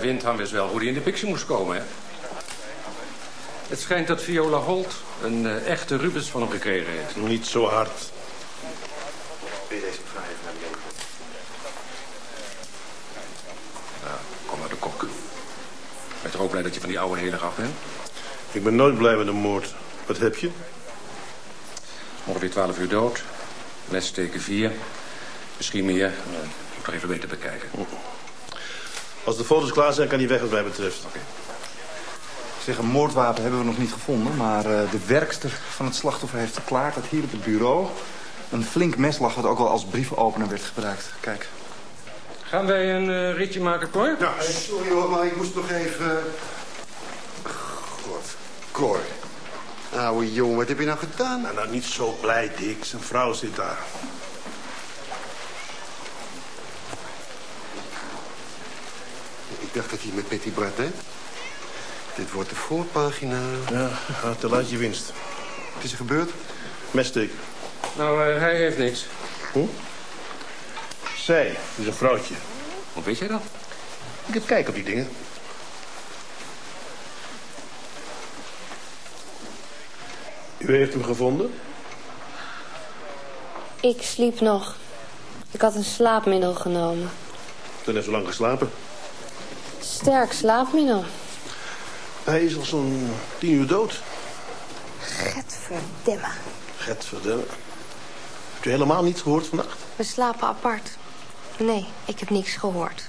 Ja, Windham wist wel hoe hij in de picture moest komen, hè? Het schijnt dat Viola Holt een uh, echte Rubens van hem gekregen heeft. Niet zo hard. Wil je deze vraag even naar beneden? Nou, kom maar de kok. Ben je toch ook blij dat je van die oude hele af bent? Ik ben nooit blij met een moord. Wat heb je? Ongeveer 12 uur dood. Lessteken 4. Misschien meer. Uh, moet nog even beter bekijken. Als de foto's klaar zijn, kan hij weg wat mij betreft. Oké. Zeg, een moordwapen hebben we nog niet gevonden... maar uh, de werkster van het slachtoffer heeft verklaard dat hier op het bureau... een flink mes lag wat ook wel als brievenopener werd gebruikt. Kijk. Gaan wij een uh, ritje maken, Cor? Ja, sorry hoor, maar ik moest nog even... God, Cor. Oude jongen, wat heb je nou gedaan? Nou, nou, niet zo blij, Dick. Zijn vrouw zit daar. Dacht dat hij met Betty Bart, hè? Dit wordt de voorpagina. Ja, te laat je winst. Wat is er gebeurd? Messteek. Nou, uh, hij heeft niks. Hoe? Zij is een vrouwtje. Hoe weet jij dat? Ik heb kijk op die dingen. U heeft hem gevonden? Ik sliep nog. Ik had een slaapmiddel genomen. Toen heeft zo lang geslapen. Sterk slaapmiddel. Hij is al zo'n tien uur dood. Getverdimme. Getverdimme. Heb je helemaal niets gehoord vannacht? We slapen apart. Nee, ik heb niks gehoord.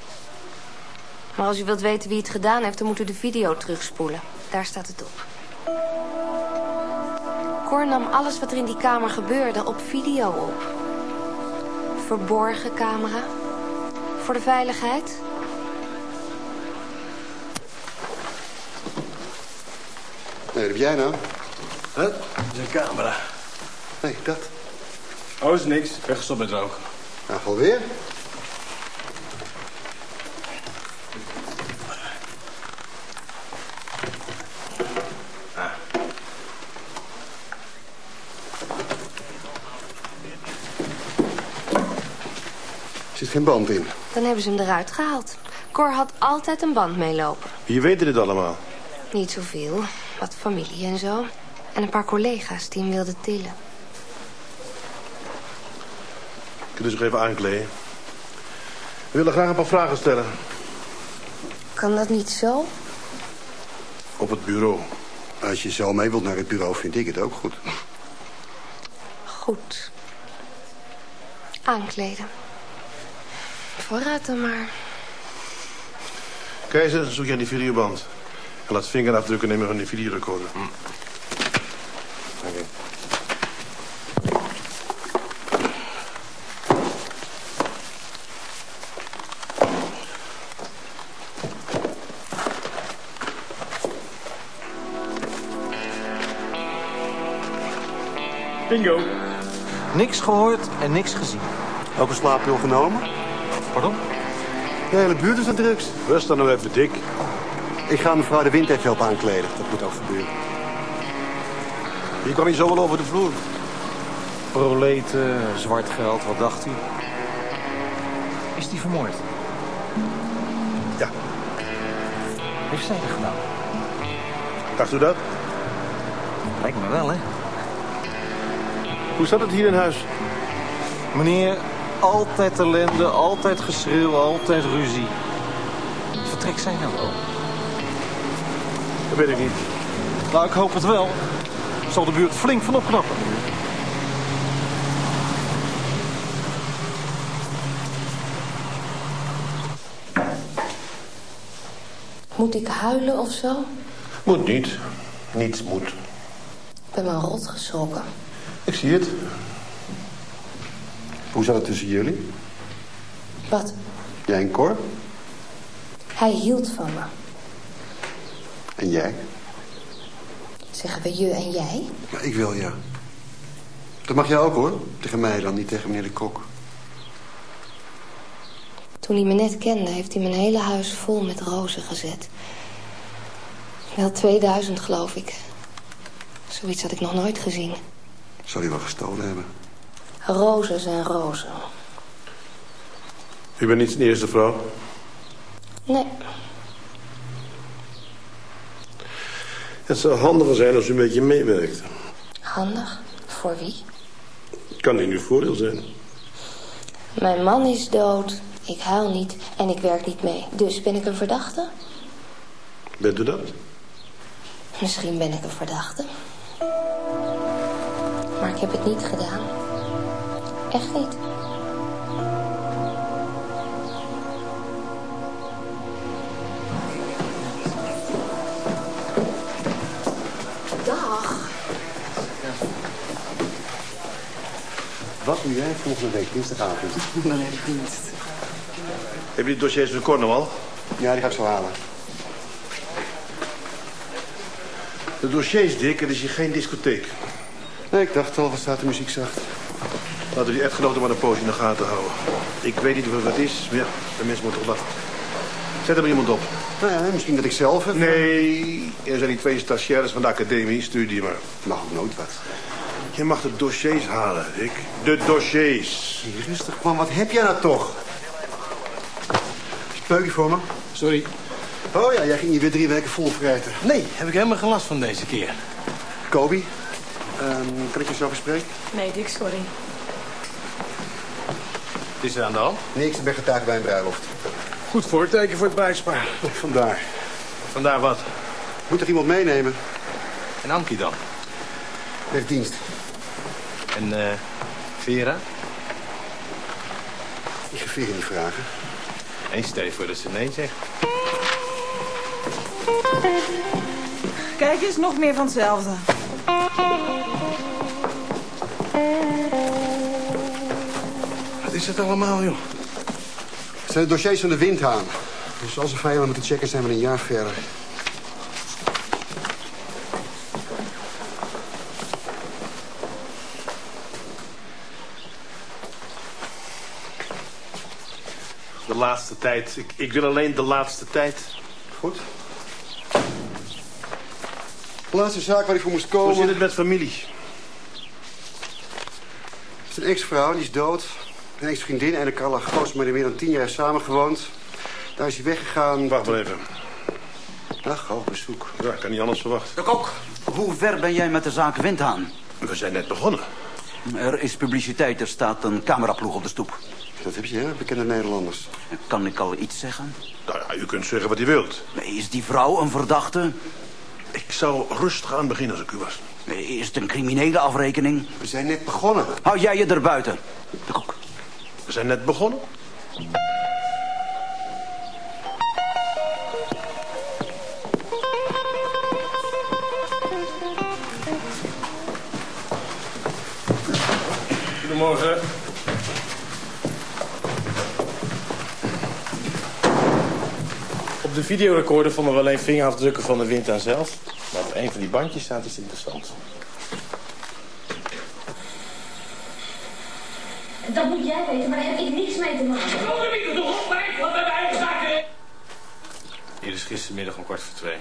Maar als u wilt weten wie het gedaan heeft... dan moet u de video terugspoelen. Daar staat het op. Cor nam alles wat er in die kamer gebeurde op video op. Verborgen camera. Voor de veiligheid. Nee, wat heb jij nou? Huh? Dat is een camera. Nee, dat. Oh, is niks. Weggestopt met rook. Nou, alweer? Ah. Er zit geen band in. Dan hebben ze hem eruit gehaald. Cor had altijd een band meelopen. Wie weet dit allemaal? Niet zoveel. Wat familie en zo. En een paar collega's die hem wilden tillen. Kun je zich even aankleden? We willen graag een paar vragen stellen. Kan dat niet zo? Op het bureau. Als je zo mee wilt naar het bureau, vind ik het ook goed. Goed. Aankleden. Vooruit dan maar. Keizer, zoek jij die videoband. En laat vingerafdrukken nemen van die videorecorder. Hm. Bingo. Niks gehoord en niks gezien. Ook een slaappil genomen? Pardon? De hele buurt is aan drugs. Rust dan nog even, Dick. Ik ga mevrouw de Wind even helpen aankleden. Dat moet ook gebeuren. Hier kwam hij zo wel over de vloer. Proleten, zwart geld, wat dacht u? Is die vermoord? Ja. Heeft zij dat gedaan? Dacht u dat? Lijkt me wel, hè? Hoe staat het hier in huis? Meneer, altijd ellende, altijd geschreeuw, altijd ruzie. Vertrek zij nou wel? Weet ik niet. Nou, ik hoop het wel. Zal de buurt flink van opknappen. Moet ik huilen of zo? Moet niet. Niets moet. Ik ben me rot geschrokken. Ik zie het. Hoe zat het tussen jullie? Wat? Jij en Cor? Hij hield van me. En jij? Zeggen we je en jij? Ja, ik wil ja. Dat mag jij ook hoor. Tegen mij dan, niet tegen meneer de Kok. Toen hij me net kende, heeft hij mijn hele huis vol met rozen gezet. Wel 2000, geloof ik. Zoiets had ik nog nooit gezien. Zou hij wel gestolen hebben? Rozen zijn rozen. U bent niet zijn eerste vrouw? Nee, Het zou handiger zijn als u een beetje meewerkt. Handig. Voor wie? Kan in uw voordeel zijn. Mijn man is dood. Ik huil niet en ik werk niet mee. Dus ben ik een verdachte? Bent u dat? Misschien ben ik een verdachte. Maar ik heb het niet gedaan. Echt niet. Wat doe jij volgende week dinsdagavond? Dan heb ik dienst. Heb je die dossiers van Cornwall? al? Ja, die ga ik zo halen. De dossiers, Dick, het is hier geen discotheek. Nee, ik dacht al, wat staat de muziek zacht? Laten we die echtgenoten maar een poos in de gaten houden. Ik weet niet wat het is, maar ja, de mensen moeten toch lachen. Zet er maar iemand op. Nou ja, misschien dat ik zelf even... Nee, er zijn die twee stagiaires van de academie. Stuur die maar. Mag ook nooit wat. Je mag de dossiers halen, Dick. De dossiers. Rustig, man. Wat heb jij nou toch? Speukje voor me? Sorry. Oh ja, jij ging je weer drie weken vol vreten. Nee, heb ik helemaal geen last van deze keer. Kobe, ehm, kan ik je zo verspreken? Nee, Dick, sorry. Wat is er aan de hand? Niks, ik ben getuige bij een bruiloft. Goed voorteken voor het bijspaar. Vandaar. Vandaar wat? Moet er iemand meenemen? En Ankie dan? Heeft dienst. En eh Vera? Ik ga Veer niet vragen. Eens stel je voor dat ze nee zegt. Kijk eens, nog meer van hetzelfde. Wat is het allemaal, joh? Het zijn de dossiers van de windhaan. Dus als we vijanden moeten checken, zijn we een jaar verder. Laatste tijd. Ik, ik wil alleen de laatste tijd. Goed. De laatste zaak waar ik voor moest Hoe komen... zit het met familie? is een ex-vrouw, die is dood. Een ex-vriendin en een Carla Goos, maar die meer dan tien jaar heeft samengewoond. Daar is hij weggegaan. Wacht maar even. Ach, op bezoek. Ja, ik kan niet anders verwachten. De kok, hoe ver ben jij met de zaak Windhaan? We zijn net begonnen. Er is publiciteit, er staat een cameraploeg op de stoep. Dat heb je, hè? Bekende Nederlanders. Kan ik al iets zeggen? Nou ja, u kunt zeggen wat u wilt. Is die vrouw een verdachte? Ik zou rustig aan beginnen als ik u was. Is het een criminele afrekening? We zijn net begonnen. Hou jij je er buiten? De kok. We zijn net begonnen. Goedemorgen. Op de videorecorder vonden we alleen vingerafdrukken van de wind aan zelf. Maar op een van die bandjes staat iets interessants. Dat moet jij weten, maar daar heb ik niks mee te maken. Hier is gistermiddag om kwart voor twee.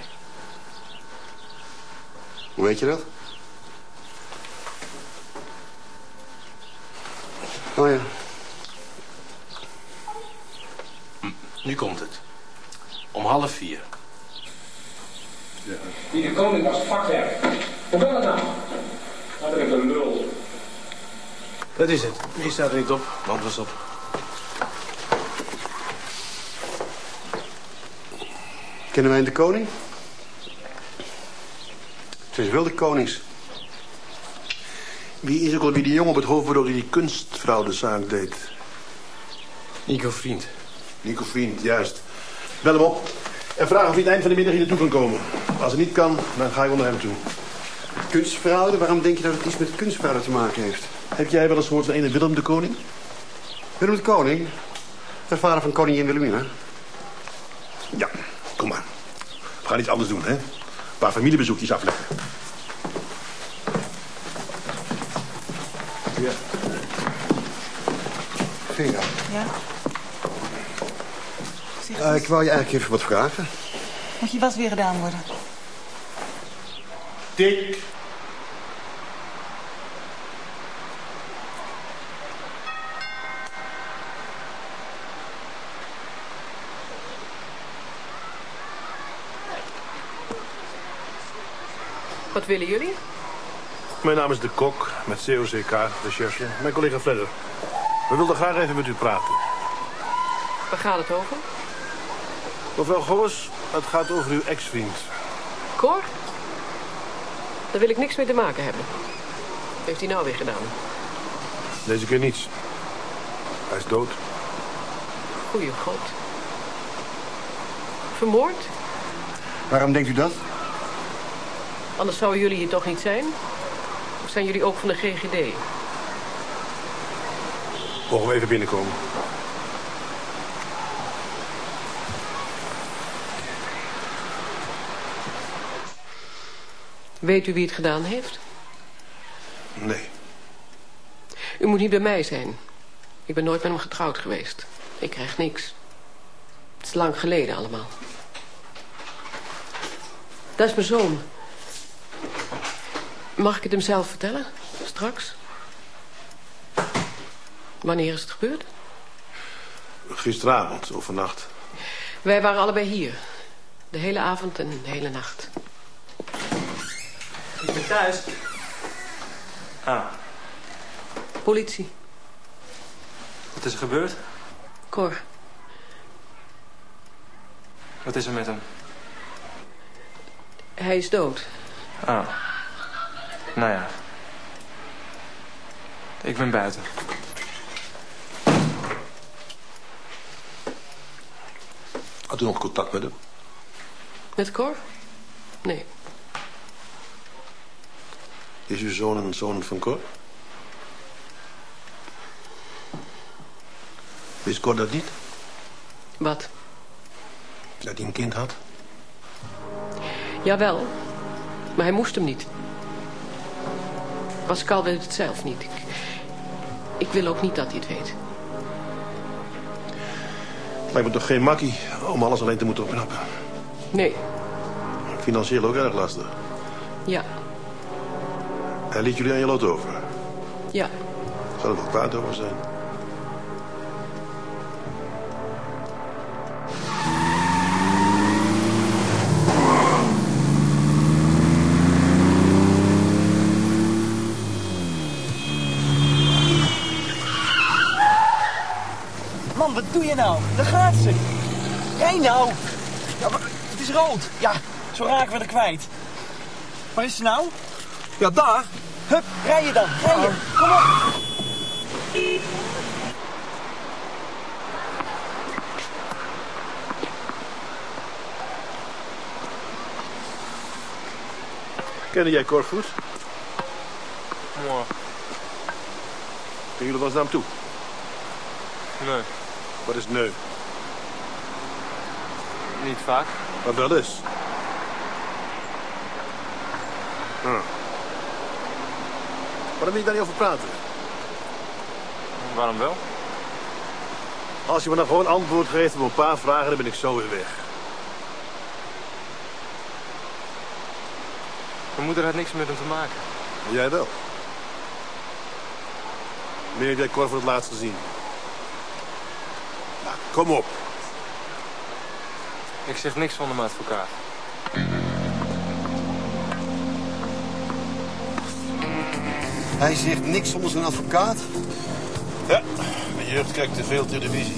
Hoe weet je dat? Oh ja. Nu komt het. Om half vier. Die de koning was vakwerk. Hoe kan het nou? Dat is een lul. Dat is het. Hier staat er niet op. Want was op. Kennen wij de koning? Ze is wel de konings. Wie is ook al wie die jongen op het hoofd waardoor hij die kunstfraudezaak deed? Nico Vriend. Nico Vriend, juist. Bel hem op en vraag of hij het eind van de middag hier naartoe kan komen. Als hij niet kan, dan ga ik onder hem toe. Kunstfraude? Waarom denk je dat het iets met kunstfraude te maken heeft? Heb jij wel eens gehoord van ene Willem de Koning? Willem de Koning? De vader van koningin Wilhelmina. Ja, kom maar. We gaan iets anders doen, hè? Een paar familiebezoekjes afleggen. Ja. Vera, Ja? Eh, ik wou je eigenlijk even wat vragen. moet je was weer gedaan worden? Tik. Wat willen jullie? Mijn naam is De Kok, met COCK, recherche. Mijn collega Fledder. We wilden graag even met u praten. Waar gaat het over? Mevrouw Goos, het gaat over uw ex-vriend. Cor? Daar wil ik niks mee te maken hebben. Wat heeft hij nou weer gedaan? Deze keer niets. Hij is dood. Goeie god. Vermoord? Waarom denkt u dat? Anders zouden jullie hier toch niet zijn? Of zijn jullie ook van de GGD? Mogen we even binnenkomen? Weet u wie het gedaan heeft? Nee. U moet niet bij mij zijn. Ik ben nooit met hem getrouwd geweest. Ik krijg niks. Het is lang geleden allemaal. Dat is mijn zoon. Mag ik het hem zelf vertellen? Straks? Wanneer is het gebeurd? Gisteravond, of vannacht. Wij waren allebei hier. De hele avond en de hele nacht. Ik ben thuis. Ah, Politie. wat is er gebeurd? Cor. Wat is er met hem? Hij is dood. Ah. Nou ja. Ik ben buiten. Had u nog contact met hem? Met Cor? Nee. Is uw zoon een zoon van Cor? Wist Cor dat niet? Wat? Dat hij een kind had? Jawel. Maar hij moest hem niet. Pascal weet het zelf niet. Ik, ik wil ook niet dat hij het weet. Lijkt me toch geen makkie om alles alleen te moeten opknappen. Nee. Financieel ook erg lastig. Ja. Hij liet jullie aan je lot over. Ja. Zou er wel kwaad over zijn? Man, wat doe je nou? Daar gaat ze. Rij nou. Ja, maar het is rood. Ja, zo raken we er kwijt. Waar is ze nou? Ja, daar. Hup, rij je dan. Rij je. Kom op. Kende jij Cor goed? Mooi. Gingen jullie wel eens naar hem toe? Nee, Wat is nee? niet vaak. Maar wel eens. Hm. Waarom wil je daar niet over praten? Waarom wel? Als je me dan gewoon antwoord geeft op een paar vragen, dan ben ik zo weer weg. Mijn moeder had niks met hem te maken. En jij wel. Wanneer heb jij Cor voor het laatst gezien? Nou, kom op. Ik zeg niks van de advocaat. Hij zegt niks zonder zijn advocaat. Ja, de jeugd kijkt te veel televisie.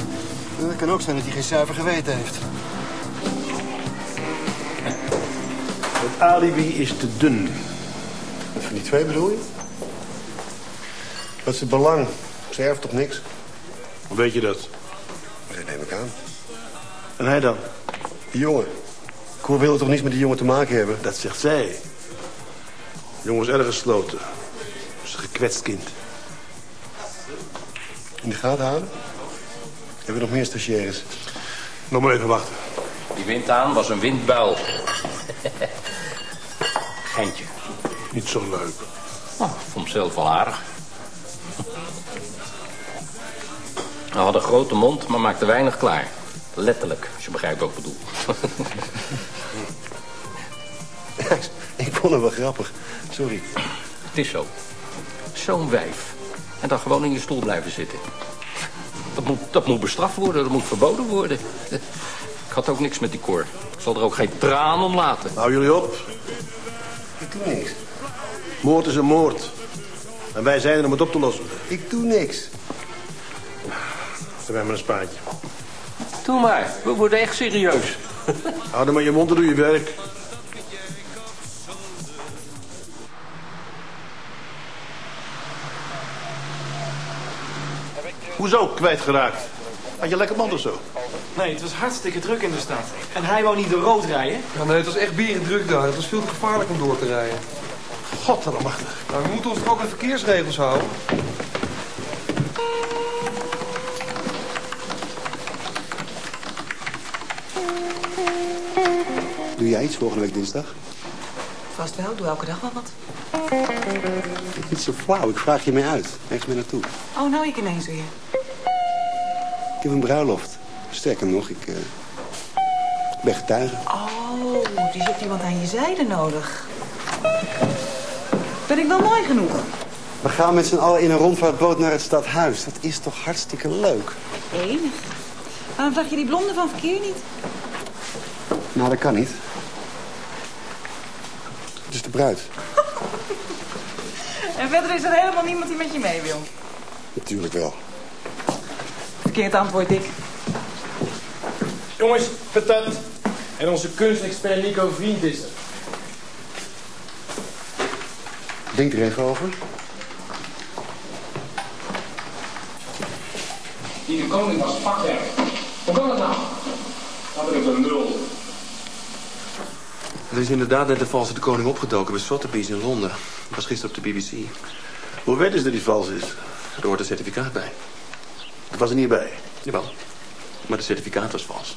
Het kan ook zijn dat hij geen zuiver geweten heeft. Het alibi is te dun. Wat van die twee bedoel je? Wat is het belang? Ze erft toch niks? Hoe weet je dat? Dat neem ik aan. En hij dan? Die jongen. Cor wilde toch niets met die jongen te maken hebben? Dat zegt zij. De jongen is erg gesloten. Is een gekwetst kind. In de gaten houden? Hebben we nog meer stagiaires? Nog maar even wachten. Die wind aan was een windbuil. Geintje. Niet zo leuk. Oh, ik vond zelf wel aardig. Hij had een grote mond, maar maakte weinig klaar. Letterlijk, als je begrijpt wat ik bedoel. ik vond hem wel grappig. Sorry. Het is zo. Zo'n wijf. En dan gewoon in je stoel blijven zitten. Dat moet, dat moet bestraft worden, dat moet verboden worden. Ik had ook niks met die koor. Ik zal er ook geen traan om laten. Hou jullie op. doe niks. Moord is een moord. En wij zijn er om het op te lossen. Ik doe niks. Geef mij maar een spaatje. Doe maar, we worden echt serieus. Hou dan maar je mond en doe je werk. Hoezo kwijtgeraakt? Had je lekker band of zo? Nee, het was hartstikke druk in de stad. En hij wou niet door rood rijden. Ja, nee, het was echt druk daar. Het was veel te gevaarlijk om door te rijden. Godallemachtig. Nou, we moeten ons toch ook aan de verkeersregels houden? Doe jij iets volgende week dinsdag? Vast wel, doe elke dag wel wat. Ik vind zo flauw. Ik vraag je mee uit. Ergens mee naartoe. Oh, nou ik ineens weer. Ik heb een bruiloft. Sterker nog, ik eh, ben getuige. Oh, dus je hebt iemand aan je zijde nodig. Ben ik wel mooi genoeg? We gaan met z'n allen in een rondvaartboot naar het stadhuis. Dat is toch hartstikke leuk? Enig. Waarom vraag je die blonde van verkeer niet? Nou, dat kan niet. Het is de bruid. En verder is er helemaal niemand die met je mee wil. Natuurlijk wel. Verkeerd antwoord, Dick. Jongens, patat. En onze kunstexpert Nico Vriend is er. Denk er even over. Die de koning was vakwerk. Hoe kan dat nou? Dat ben ik een nul. Er is inderdaad net een valse de koning opgedoken bij Sotheby's in Londen. Dat was gisteren op de BBC. Hoe weten ze dat die vals is? Er hoort een certificaat bij. Dat was er niet bij. Jawel. Maar het certificaat was vals.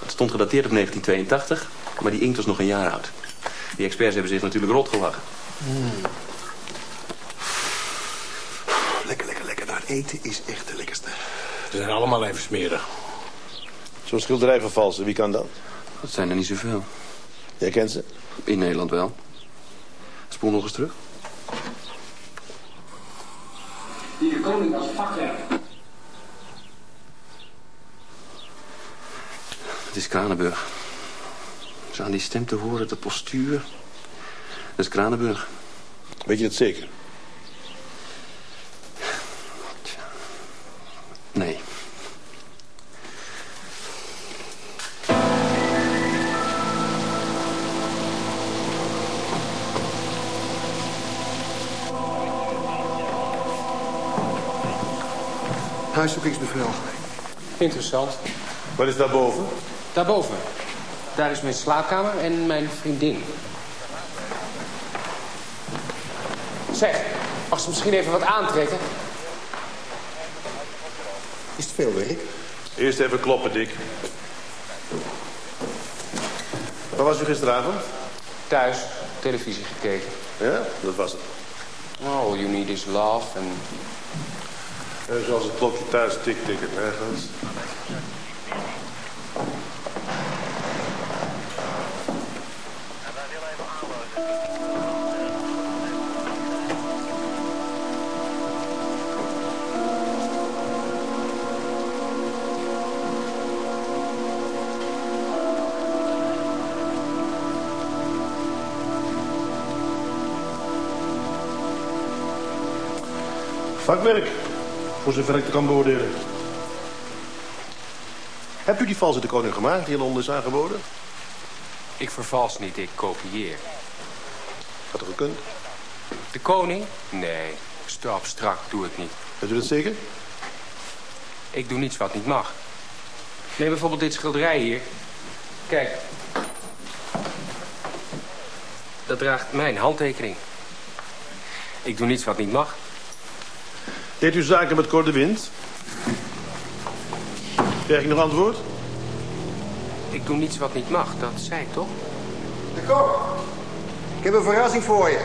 Het stond gedateerd op 1982, maar die inkt was nog een jaar oud. Die experts hebben zich natuurlijk rot gelachen. Lekker, lekker, lekker. Nou, het eten is echt de lekkerste. Ze zijn allemaal even smerig. Zo'n schilderij van valsen, wie kan dat? Dat zijn er niet zoveel. Jij kent ze? In Nederland wel. Spoel nog eens terug. Die de koning was vakwerk. Het is Kranenburg. Zo aan die stem te horen, de postuur. Dat is Kranenburg. Weet je het zeker? Nee. Huiszoekingsbevel. Interessant. Wat is daarboven? Daarboven. Daar is mijn slaapkamer en mijn vriendin. Zeg, mag ze misschien even wat aantrekken? Is het veel werk? Eerst even kloppen, Dick. Waar was u gisteravond? Thuis, televisie gekeken. Ja, dat was het. Oh, all you need is love en... En zoals het klokje thuis tik tikken nergens. Vakwerk. Voor zover ik het kan beoordelen. Hebt u die valse de koning gemaakt die in Londen is aangeboden? Ik vervals niet, ik kopieer. Had er gekund? De koning? Nee, te abstract doe ik niet. Weet u dat zeker? Ik doe niets wat niet mag. Neem bijvoorbeeld dit schilderij hier. Kijk. Dat draagt mijn handtekening. Ik doe niets wat niet mag. Deed u zaken met Cor de Wind? Krijg ik nog antwoord? Ik doe niets wat niet mag, dat zei ik toch? De kok. Ik heb een verrassing voor je.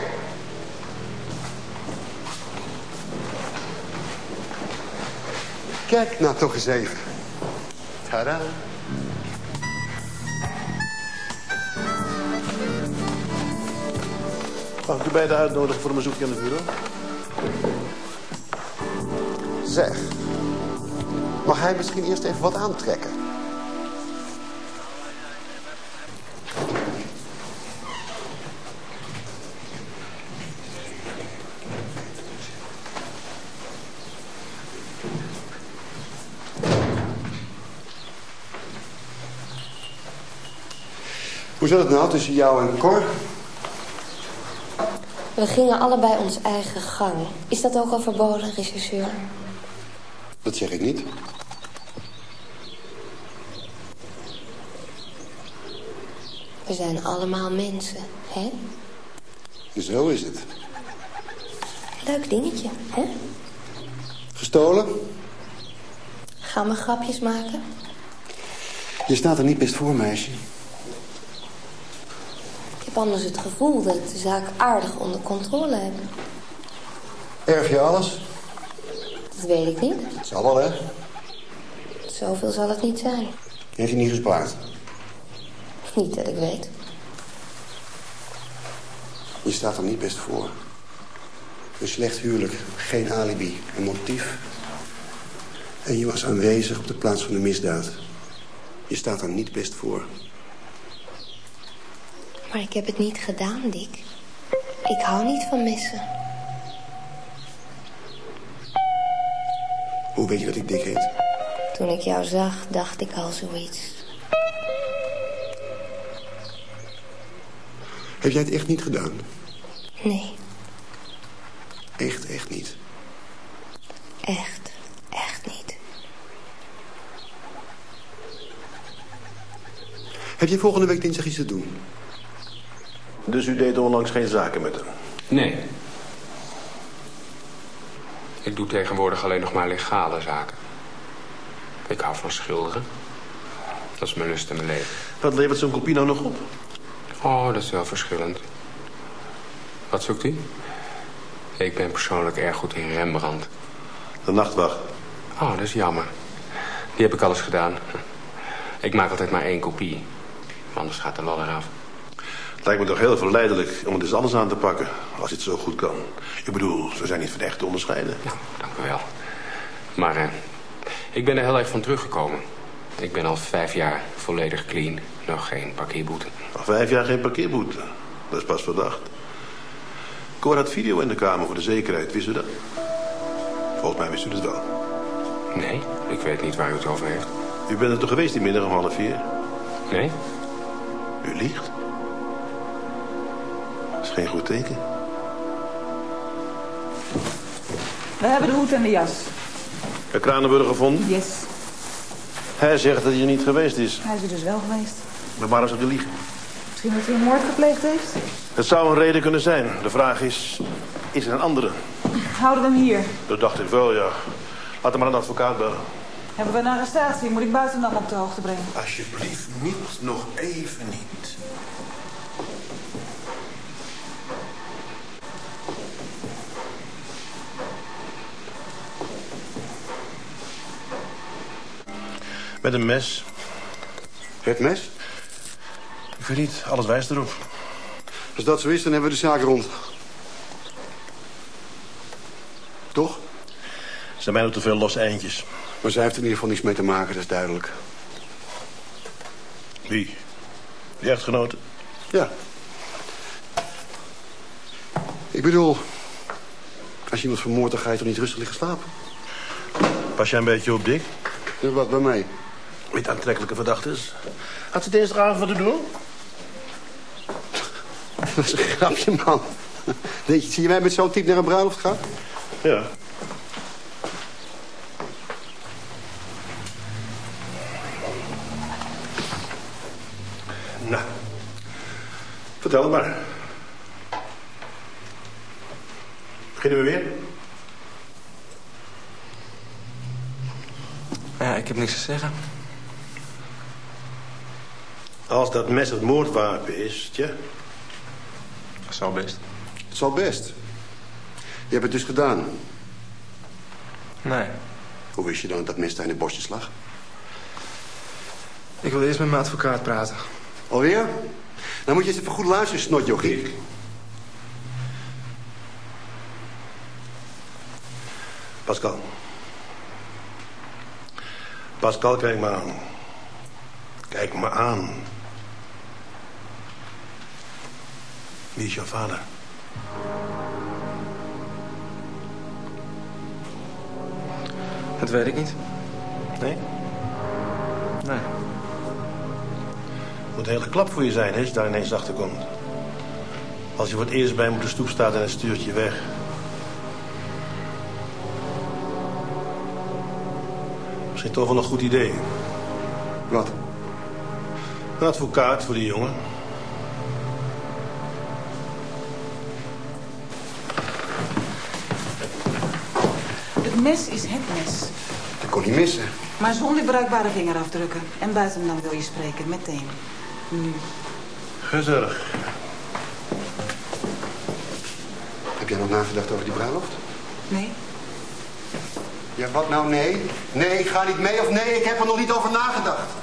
Kijk nou toch eens even. Tada. Mag ik u beiden uitnodigen voor een bezoekje aan het bureau? Zeg, mag hij misschien eerst even wat aantrekken? Hoe zat het nou tussen jou en Cor? We gingen allebei ons eigen gang. Is dat ook al verboden, regisseur? Dat zeg ik niet. We zijn allemaal mensen, hè? Zo is het. Leuk dingetje, hè? Gestolen? Gaan we grapjes maken? Je staat er niet best voor, meisje. Ik heb anders het gevoel dat ik de zaak aardig onder controle heb. Erg je alles? Dat weet ik niet. Het zal wel, hè? Zoveel zal het niet zijn. Heeft je niet gespaard? Niet dat ik weet. Je staat er niet best voor. Een slecht huwelijk, geen alibi, een motief. En je was aanwezig op de plaats van de misdaad. Je staat er niet best voor. Maar ik heb het niet gedaan, Dick. Ik hou niet van missen. Hoe weet je dat ik dik heet? Toen ik jou zag, dacht ik al zoiets. Heb jij het echt niet gedaan? Nee, Echt, echt niet. echt, echt niet. Heb je volgende week dinsdag iets te doen? Dus u deed onlangs geen zaken met hem? Nee. Ik doe tegenwoordig alleen nog maar legale zaken. Ik hou van schilderen. Dat is mijn lust in mijn leven. Wat levert zo'n kopie nou nog op? Oh, dat is wel verschillend. Wat zoekt u? Ik ben persoonlijk erg goed in Rembrandt. De nachtwacht. Oh, dat is jammer. Die heb ik alles gedaan. Ik maak altijd maar één kopie. Anders gaat de lol eraf. Het lijkt me toch heel verleidelijk om het eens anders aan te pakken. Als je het zo goed kan. Ik bedoel, ze zijn niet van echt te onderscheiden. Ja, dank u wel. Maar eh, ik ben er heel erg van teruggekomen. Ik ben al vijf jaar volledig clean. Nog geen parkeerboete. Al vijf jaar geen parkeerboete. Dat is pas verdacht. Cor had video in de kamer voor de zekerheid. Wist u dat? Volgens mij wist u het wel. Nee, ik weet niet waar u het over heeft. U bent er toch geweest die middag om half vier? Nee? U liegt. Geen goed teken. We hebben de hoed en de jas. De Kranenburger gevonden? Yes. Hij zegt dat hij er niet geweest is. Hij is er dus wel geweest. Maar waarom zou hij liegen? Misschien dat hij een moord gepleegd heeft? Het zou een reden kunnen zijn. De vraag is, is er een andere? Houden we hem hier. Dat dacht ik wel, ja. Laat hem maar een advocaat bellen. Hebben we een arrestatie? Moet ik buiten dan op de hoogte brengen? Alsjeblieft, niet. Nog even niet. Met een mes. Het mes? Ik weet niet, alles wijst erop. Als dat zo is, dan hebben we de zaak rond. Toch? Er zijn mij nog te veel losse eindjes. Maar zij heeft er in ieder geval niets mee te maken, dat is duidelijk. Wie? Die echtgenote? Ja. Ik bedoel, als je iemand vermoordt, dan ga je toch niet rustig liggen slapen? Pas jij een beetje op, Dick? Ja, wat bij mij? Met aantrekkelijke verdachtes. Had ze dinsdagavond wat te doen? Dat is een grapje, man. Denk je, zie je mij met zo'n type naar een bruiloft gaan? Ja. Nou, vertel het maar. Beginnen we weer? Ja, ik heb niks te zeggen. Als dat mes het moordwapen is, tja. Dat zal best. Het zal best. Je hebt het dus gedaan. Nee. Hoe wist je dan dat mes daar in de bosjes lag? Ik wil eerst met mijn advocaat praten. Alweer? Dan moet je eens even goed luisteren, snotjochie. Pascal. Pascal, kijk me aan. Kijk me aan. Wie is jouw vader? Dat weet ik niet. Nee? Nee. moet een hele klap voor je zijn, hè, als je daar ineens achter komt. Als je voor het eerst bij hem op de stoep staat en hij stuurt je weg. Misschien toch wel een goed idee. Wat? Een advocaat voor die jongen. Mes is het mes. Dat kon niet missen. Maar zonder bruikbare vingerafdrukken. En buiten dan wil je spreken, meteen. Nu. Gezellig. Heb jij nog nagedacht over die bruiloft? Nee? Ja, wat nou nee? Nee, ik ga niet mee of nee, ik heb er nog niet over nagedacht.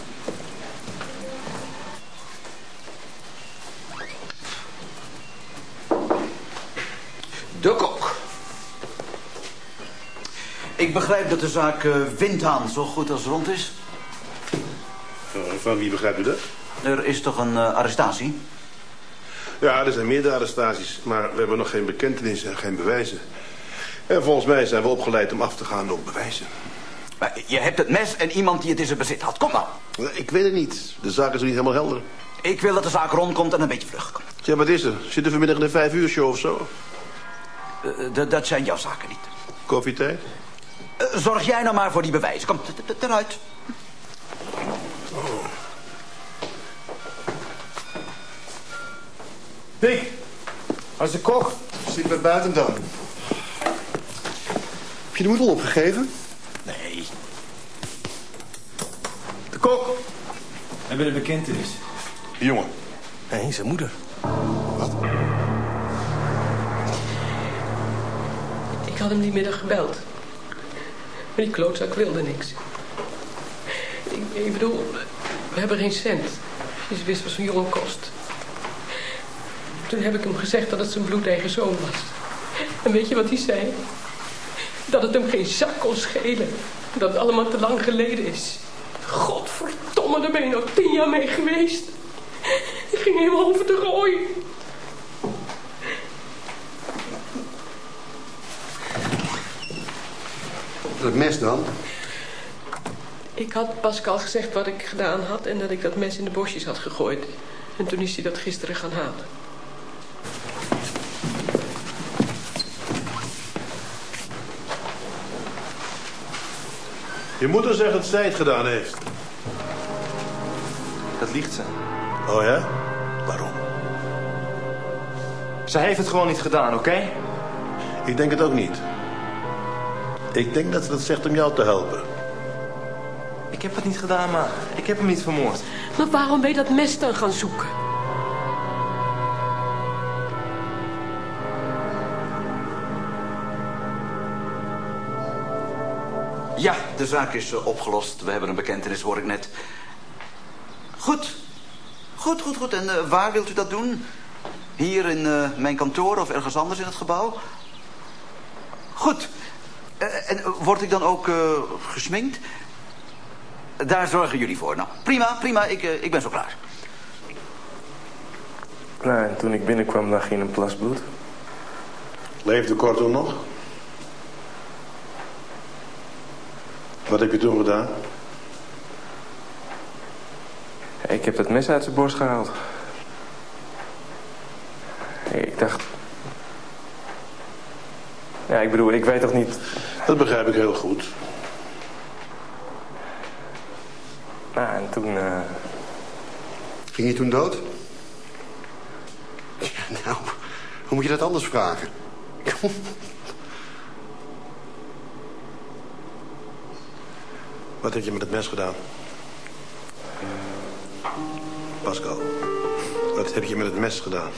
Ik begrijp dat de zaak uh, Windhaan zo goed als rond is. Van wie begrijpt u dat? Er is toch een uh, arrestatie? Ja, er zijn meerdere arrestaties, maar we hebben nog geen bekentenis en geen bewijzen. En volgens mij zijn we opgeleid om af te gaan op bewijzen. Maar je hebt het mes en iemand die het in zijn bezit had. Kom nou. Ik weet het niet. De zaak is niet helemaal helder. Ik wil dat de zaak rondkomt en een beetje vlug komt. Ja, wat is er? Zit er vanmiddag in een vijf uur show of zo? Uh, dat zijn jouw zaken niet. Koffietijd? Uh, zorg jij nou maar voor die bewijzen. Kom, eruit. Oh. Pik, als de kok. Zit bij buiten dan. Heb je de moed al opgegeven? Nee. De kok. We hebben een bekentenis. Die jongen. Nee, zijn moeder. Wat? Ik had hem die middag gebeld. Die klootzak wilde niks. Ik, ik bedoel, we hebben geen cent. Je wist wat zo'n jongen kost. Toen heb ik hem gezegd dat het zijn bloedeigen zoon was. En weet je wat hij zei? Dat het hem geen zak kon schelen. Dat het allemaal te lang geleden is. Godverdomme, daar ben je nog tien jaar mee geweest. Ik ging helemaal over de rooi. Dat mes dan? Ik had Pascal gezegd wat ik gedaan had... en dat ik dat mes in de bosjes had gegooid. En toen is hij dat gisteren gaan halen. Je moeder zegt dat zij het gedaan heeft. Dat liegt ze. Oh ja? Waarom? Zij heeft het gewoon niet gedaan, oké? Ik denk het ook niet. Ik denk dat ze dat zegt om jou te helpen. Ik heb het niet gedaan, ma. Ik heb hem niet vermoord. Maar waarom ben je dat mes dan gaan zoeken? Ja, de zaak is uh, opgelost. We hebben een bekentenis, hoor ik net. Goed. Goed, goed, goed. En uh, waar wilt u dat doen? Hier in uh, mijn kantoor of ergens anders in het gebouw? Goed. en word ik dan ook gesminkt? Daar zorgen jullie voor. Nou, prima, prima. Ik, ik ben zo klaar. Nou, en toen ik binnenkwam lag je in een plas bloed. Leefde Kortom nog? Wat heb je toen gedaan? Ik heb dat mes uit zijn borst gehaald. Ik dacht... Ja, ik bedoel, ik weet toch niet... Dat begrijp ik heel goed. Nou, en toen... Uh... Ging je toen dood? Ja, nou, hoe moet je dat anders vragen? Wat heb je met het mes gedaan? Pascal, wat heb je met het mes gedaan?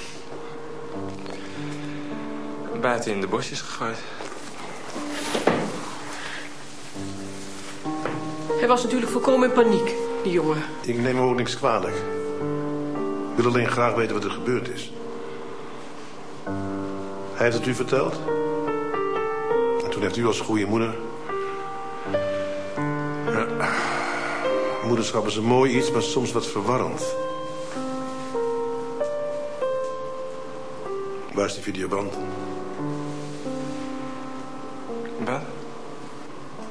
Buiten in de bosjes gegooid. Hij was natuurlijk volkomen in paniek, die jongen. Ik neem hem ook niks kwalijk. Ik wil alleen graag weten wat er gebeurd is. Hij heeft het u verteld? En toen heeft u als goede moeder Moederschap is een mooi iets, maar soms wat verwarrend. Waar is die videoband? Wat?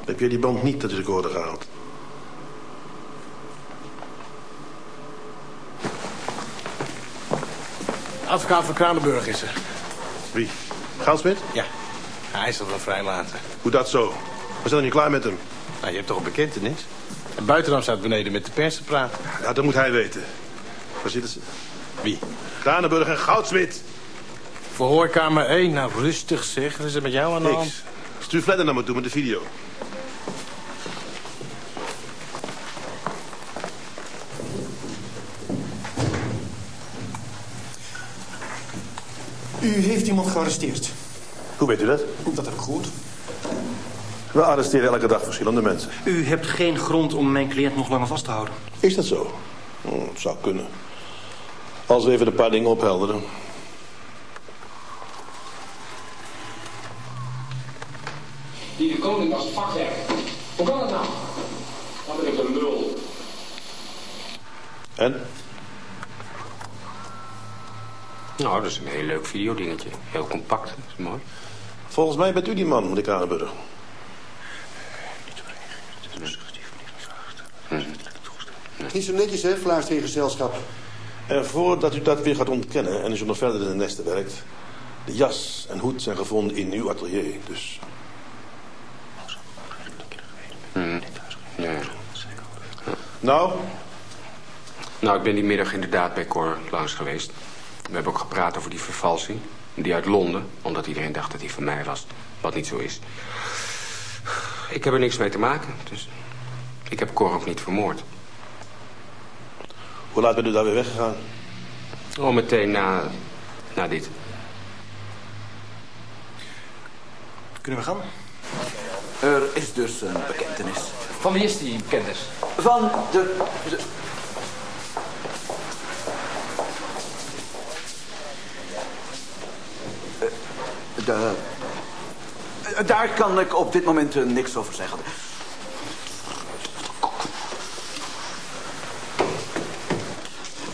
Heb jij die band niet uit de recorder gehaald? Advocaat van Kranenburg is er. Wie? Goudsmit? Ja. Hij is er wel vrijlaten. Hoe dat zo? We zijn nog niet klaar met hem. Nou, je hebt toch een bekentenis? En buitenaf staat beneden met de pers te praten. Ja, dat moet hij weten. Waar zitten ze? Wie? Kranenburg en Goudsmit. Verhoorkamer 1. Nou, rustig zeg. Wat is er met jou aan de hand? Niks. Stuur Fledder naar me toe met de video. U heeft iemand gearresteerd. Hoe weet u dat? Dat heb ik gehoord. We arresteren elke dag verschillende mensen. U hebt geen grond om mijn cliënt nog langer vast te houden. Is dat zo? Oh, het zou kunnen. Als we even een paar dingen ophelderen. Die de koning als vakwerk. Hoe kan dat nou? Ben ik een lul. En? Nou, dat is een heel leuk videodingetje. Heel compact, dat is mooi. Volgens mij bent u die man, meneer Kranenburg. Niet zo netjes, hè, fluister in gezelschap. En voordat u dat weer gaat ontkennen en u zo nog verder in de nesten werkt... de jas en hoed zijn gevonden in uw atelier, dus... Hmm. Ja. Nou? Nou, ik ben die middag inderdaad bij Cor langs geweest. We hebben ook gepraat over die vervalsing. Die uit Londen, omdat iedereen dacht dat die van mij was. Wat niet zo is. Ik heb er niks mee te maken, dus... Ik heb Cor ook niet vermoord. Hoe laat bent u daar weer weggegaan? Oh, meteen na, na dit. Kunnen we gaan? Er is dus een bekentenis. Van wie is die bekentenis? Van de... de... Eh, de... Eh, Daar kan ik op dit moment eh, niks over zeggen.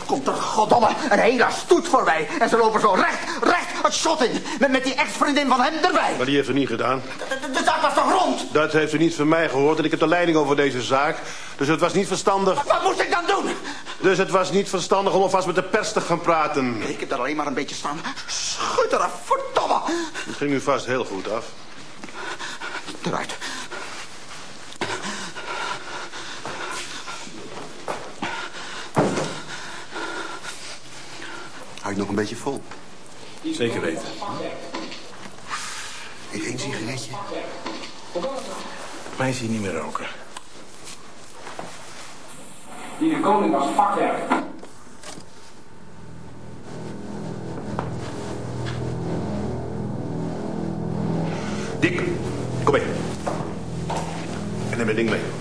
Komt er goddomme een hele stoet voorbij. En ze lopen zo recht, recht het shot in. Met, met die ex-vriendin van hem erbij. Maar die heeft u niet gedaan. De, de zaak was toch rond? Dat heeft u niet van mij gehoord en ik heb de leiding over deze zaak. Dus het was niet verstandig... Wat moest ik dan doen? Dus het was niet verstandig om alvast met de pers te gaan praten. Ik heb daar alleen maar een beetje staan. Schutteren, verdomme. Het ging nu vast heel goed af. Eruit. Hou je nog een beetje vol? Zeker weten. Eet één sigaretje. Mij zie je niet meer roken. Die de koning als vakwerk. Dick, kom mee. En neem mijn ding mee.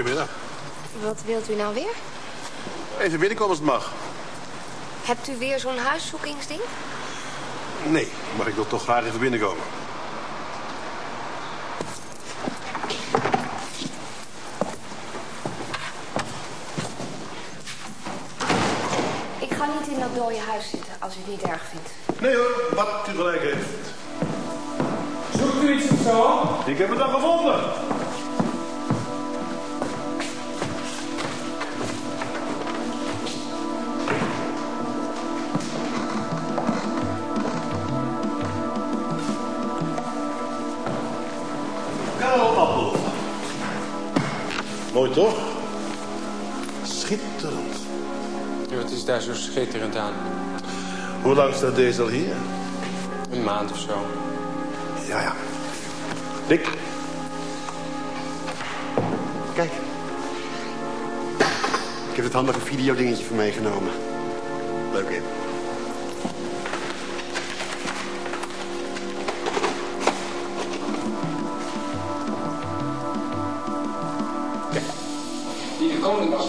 Goedemiddag. Wat wilt u nou weer? Even binnenkomen als het mag. Hebt u weer zo'n huiszoekingsding? Nee, maar ik wil toch graag even binnenkomen. Ik ga niet in dat dode huis zitten, als u het niet erg vindt. Nee hoor, wat u gelijk heeft. Mooi toch? Schitterend. Ja, wat is daar zo schitterend aan? Hoe lang staat deze al hier? Een maand of zo. Ja, ja. Dick. Kijk. Ik heb het handige videodingetje voor meegenomen. Leuk, hè?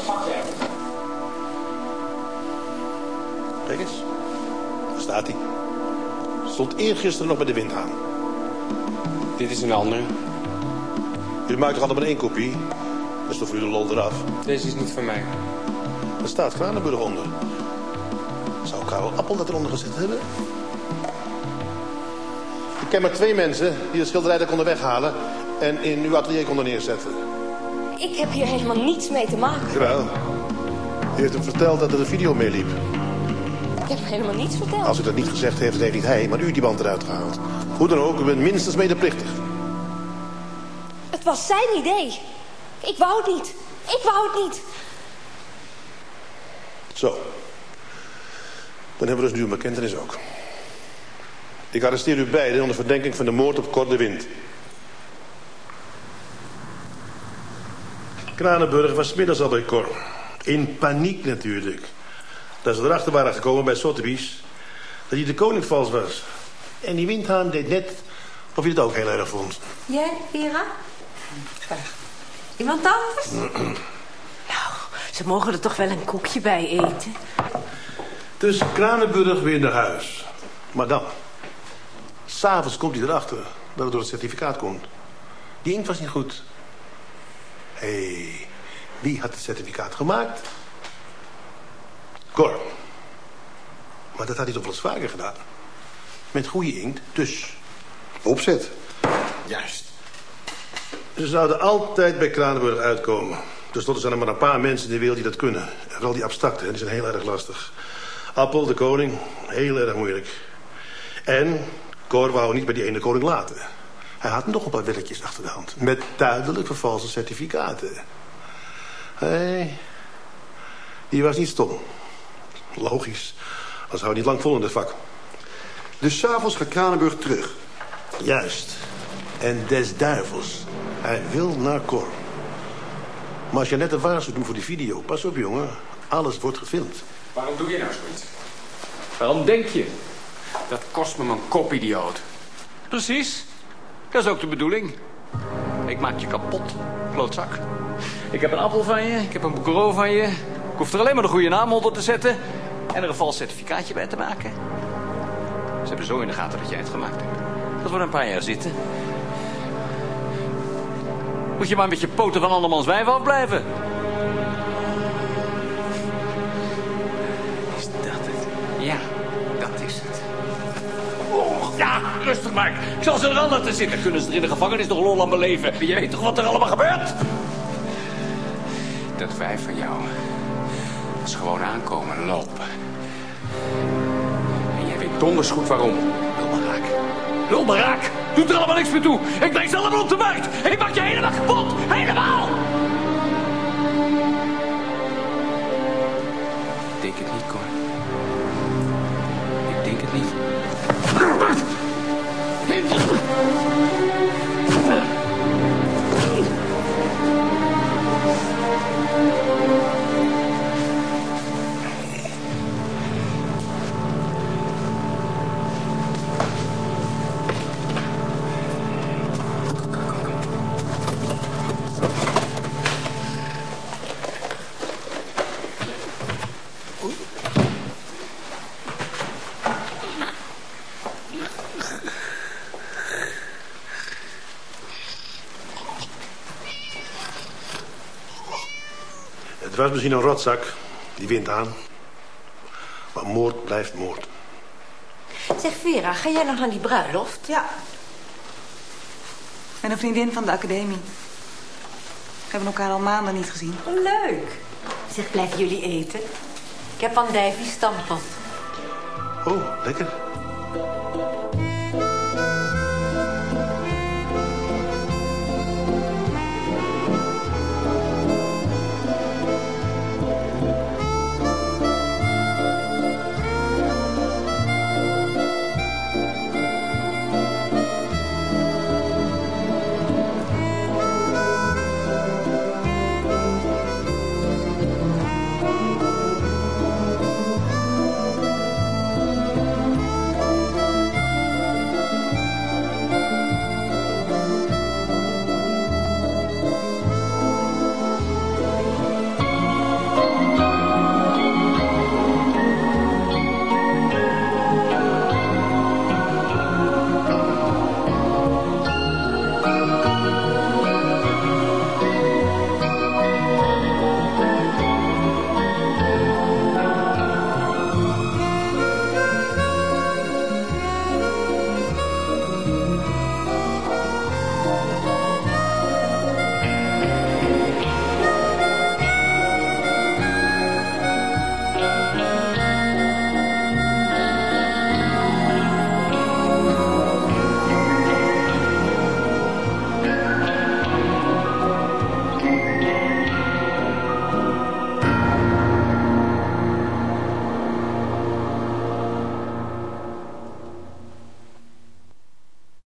Als. Kijk eens. Daar staat hij. Stond eergisteren nog bij de windhaan. Dit is een andere. U maakt toch allemaal één kopie? Dat is toch voor u de lol eraf? Deze is niet van mij. Er staat Kranenburg onder. Zou Karel Appel dat eronder gezet hebben? Ik ken maar twee mensen die het schilderij daar konden weghalen... en in uw atelier konden neerzetten. Ik heb hier helemaal niets mee te maken. Jawel. U heeft hem verteld dat er een video meeliep. Ik heb helemaal niets verteld. Als u dat niet gezegd heeft, heeft niet hij, maar u die band eruit gehaald. Hoe dan ook, u bent minstens medeplichtig. Het was zijn idee. Ik wou het niet. Ik wou het niet. Zo. Dan hebben we dus nu een bekentenis ook. Ik arresteer u beiden onder verdenking van de moord op Cor de Wind. Kranenburg was middags al bij Cor. In paniek natuurlijk. Dat ze erachter waren gekomen bij Sotheby's... dat hij de koning vals was. En die windhaan deed net of hij het ook heel erg vond. Jij, Vera? Graag. Iemand anders? nou, ze mogen er toch wel een koekje bij eten. Dus Kranenburg weer naar huis. Maar dan... S'avonds komt hij erachter dat het door het certificaat komt. Die inkt was niet goed. Hé, hey, wie had het certificaat gemaakt? Cor. Maar dat had hij toch wel eens vaker gedaan. Met goede inkt, dus opzet. Juist. Ze zouden altijd bij Kranenburg uitkomen. Ten slotte zijn er maar een paar mensen in de wereld die dat kunnen. En vooral die abstracte, die zijn heel erg lastig. Appel, de koning, heel erg moeilijk. En Cor wou niet bij die ene koning laten. Hij had nog een paar welletjes achter de hand. Met duidelijk vervalste certificaten. Hé, die was niet stom. Logisch. Anders hou je niet lang vol in het vak. Dus s'avonds gaat Kranenburg terug. Juist. En des duivels. Hij wil naar Cor. Maar als je net een waarschuwing doet voor die video... pas op, jongen. Alles wordt gefilmd. Waarom doe je nou zoiets? Waarom denk je? Dat kost me mijn kop, idioot. Precies. Dat is ook de bedoeling. Ik maak je kapot, klootzak. Ik heb een appel van je, ik heb een boekero van je. Ik hoef er alleen maar de goede naam onder te zetten... en er een vals certificaatje bij te maken. Ze hebben zo in de gaten dat jij het gemaakt hebt. Dat wordt een paar jaar zitten. Moet je maar met je poten van andermans wijf afblijven. Is dat het? Ja, dat is het. Oh, ja, rustig maar. Ik zal ze er al laten zitten. Kunnen ze er in de gevangenis nog lol aan beleven? Je weet toch wat er allemaal gebeurt? Dat wijf van jou was gewoon aankomen en lopen. En jij weet donders goed waarom. Lulberaak. Lulberaak. Doet er allemaal niks meer toe. Ik breng ze allemaal op de markt. Ik maak je helemaal kapot. Helemaal. Ik denk het niet, Cor. Ik denk het niet. Was misschien een rotzak. Die wint aan. Maar moord blijft moord. Zeg, Vera, ga jij nog naar die bruiloft? Ja. Ik ben een vriendin van de academie. We hebben elkaar al maanden niet gezien. Oh, leuk. Zeg, blijven jullie eten? Ik heb andijvie stampot. Oh, lekker.